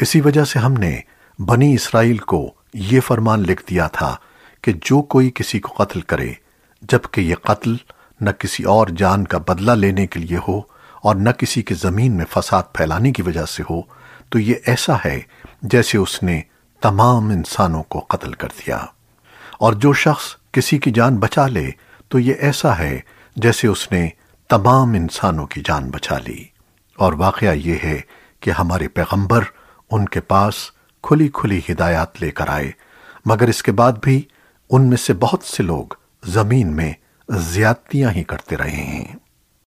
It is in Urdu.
اسی وجہ سے ہم نے بنی اسرائیل کو یہ فرمان لکھ دیا تھا کہ جو کوئی کسی کو قتل کرے، جبکہ یہ قتل نہ کسی اور جان کا بدلہ لینے کے لیے ہو اور نہ کسی کے زمین میں فساد پھیلانے کی وجہ سے ہو، تو یہ ایسا ہے جیسے اس نے تمام انسانوں کو قتل کر دیا۔ اور جو شخص کسی کی جان بچا لے، تو یہ ایسا ہے جیسے اس نے تمام انسانوں کی جان بچا لی۔ اور واقعہ یہ ہے کہ ہمارے پیغمبر ان کے پاس کھلی کھلی ہدایات لے کر آئے۔ مگر اس کے بعد بھی ان میں سے بہت سے لوگ زمین میں زیادتیاں ہی کرتے رہے ہیں۔